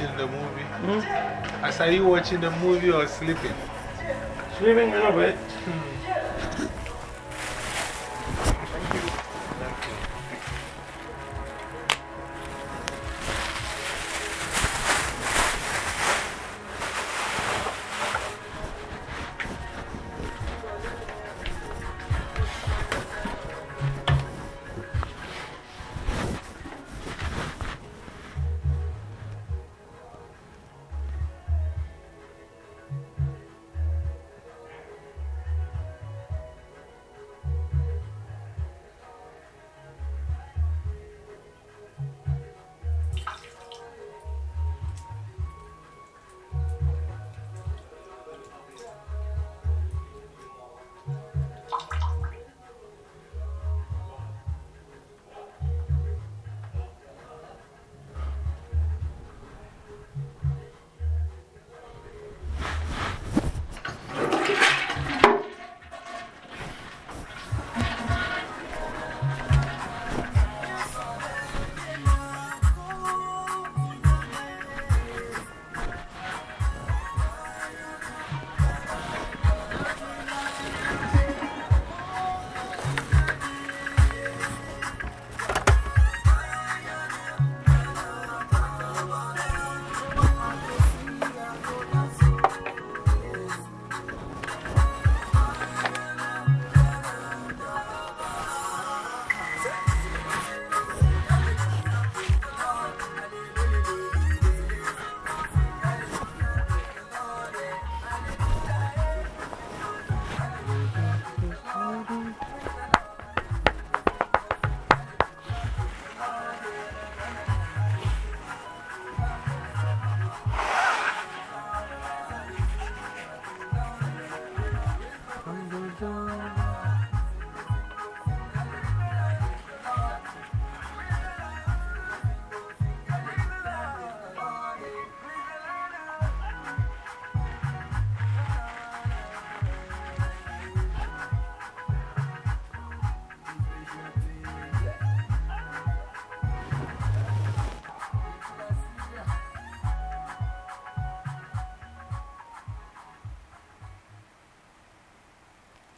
watching the you watching the movie or sleeping? Sleeping a little bit.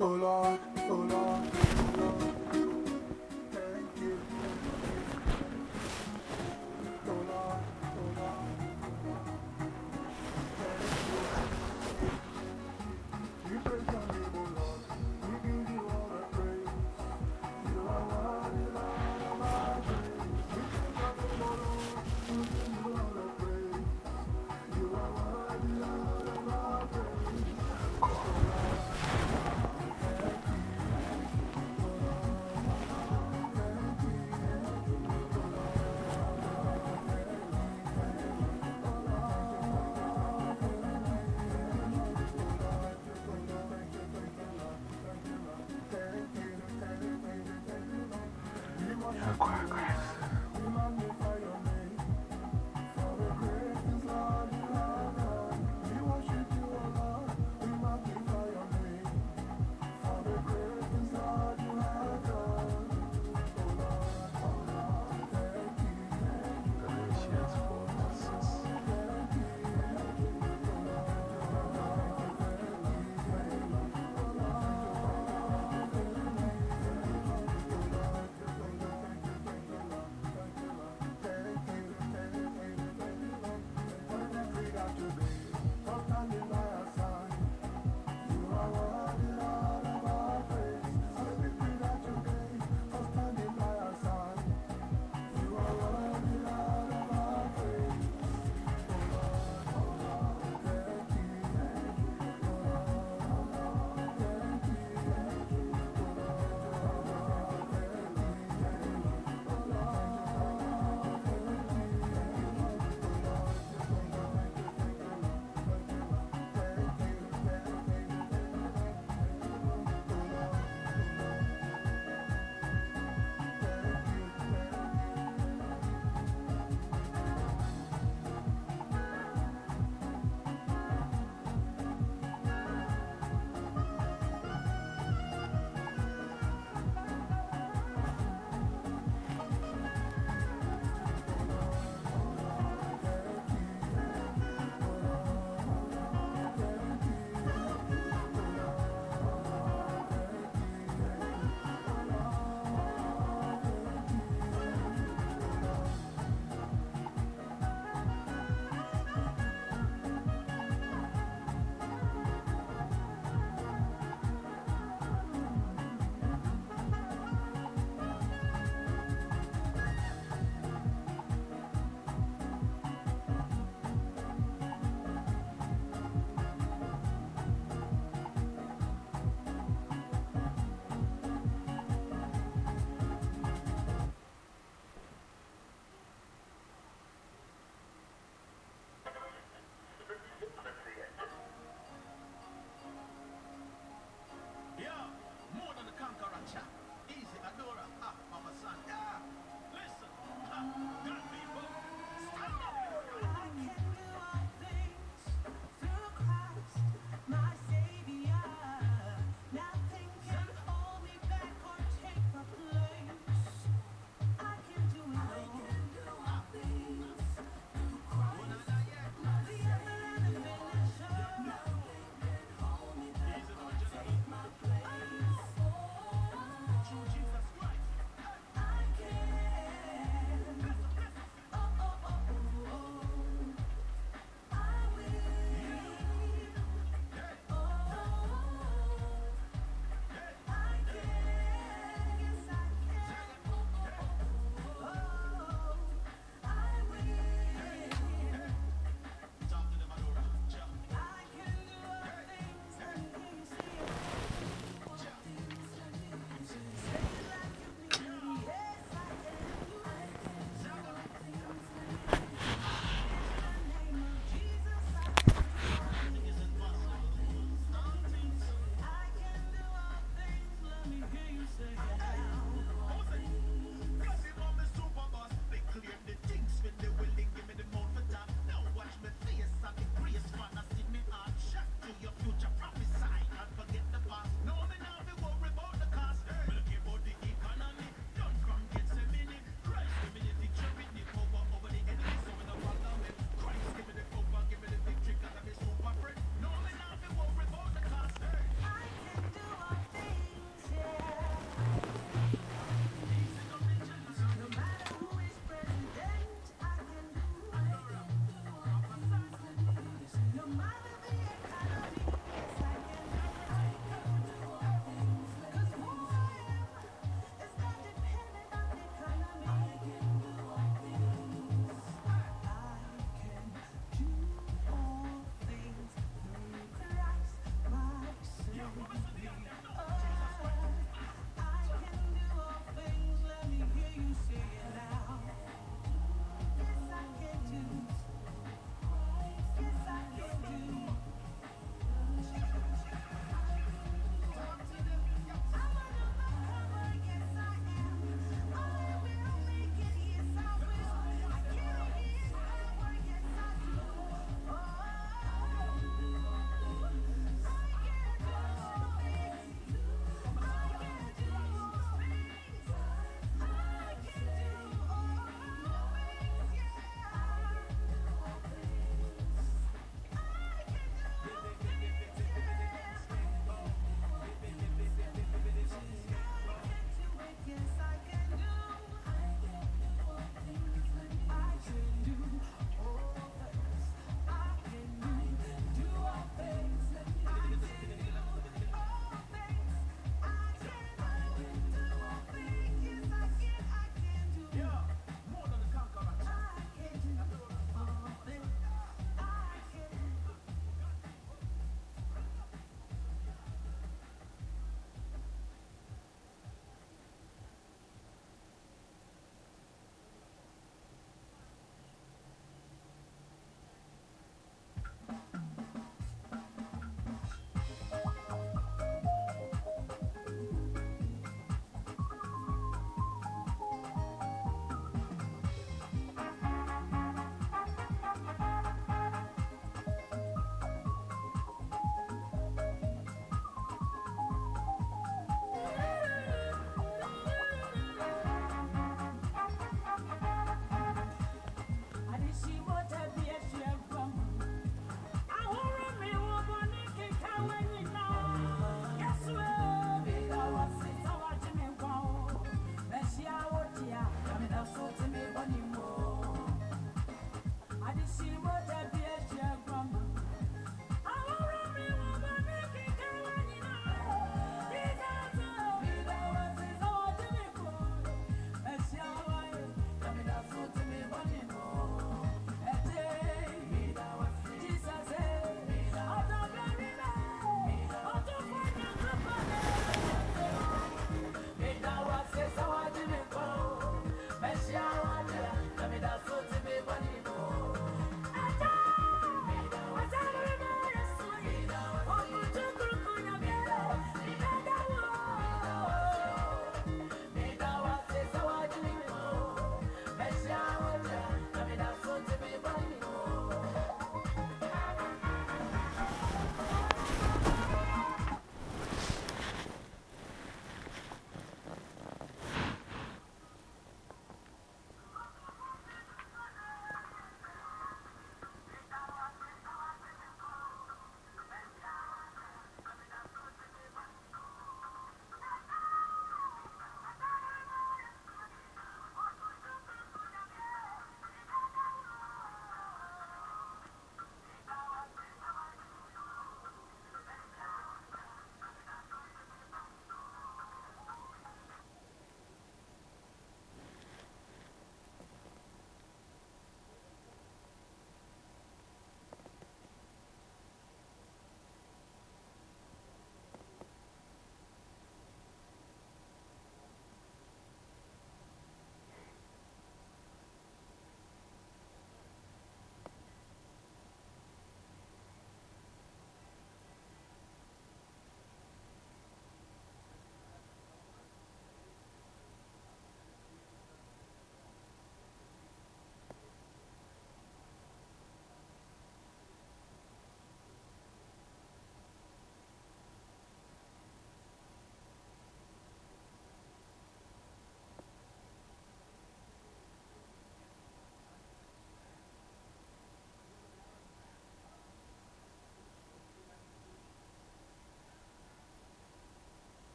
oh Lord, oh Lord. Oh Lord.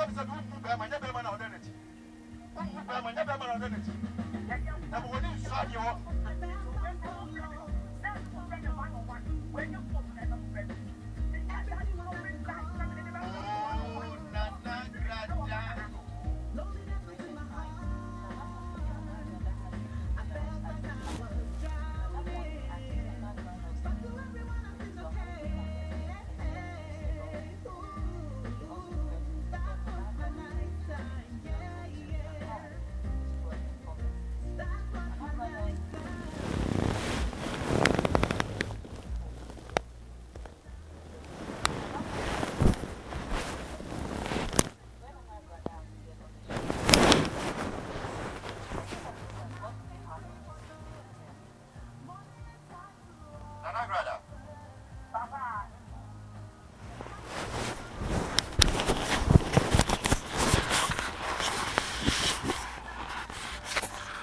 sɛ bisɛ bi wu bɛrima nyɛ bɛrima na ɔdɛ n'akyi wu bɛrima nyɛ bɛrima na ɔdɛ n'akyi.